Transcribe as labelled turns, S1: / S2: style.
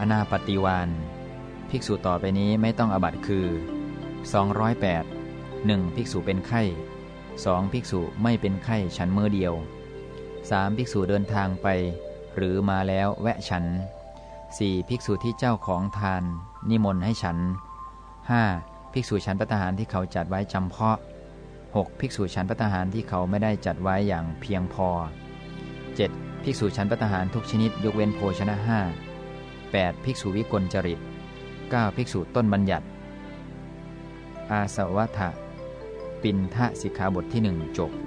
S1: อนาปฏิวานภิกษุต่อไปนี้ไม่ต้องอบัตคือ 208 1. ภิกษุเป็นไข้ 2. ภิกษุไม่เป็นไข้ฉันมือเดียว 3. ภิกษุเดินทางไป หรือมาแล้วแวะฉัน 4. ภิกษุที่เจ้าของทาน นิมนต์ให้ฉัน 5. ภิกษุฉันพัตหารที่เขาจัดไว้จำเพาะ 6. ภิกษุฉันพัตหารที่เขาไม่ได้จัดไว้อย่างเพียงพอ 7. ภิกษุฉันพัตหารทุกชนิดยกเว้นโภชนะห้า 8. ภิกษุวิกลจริต 9. ภิกษุต้นบัญญัติ อาสวัฏปินทะสิกขาบทที่หนึ่งจบ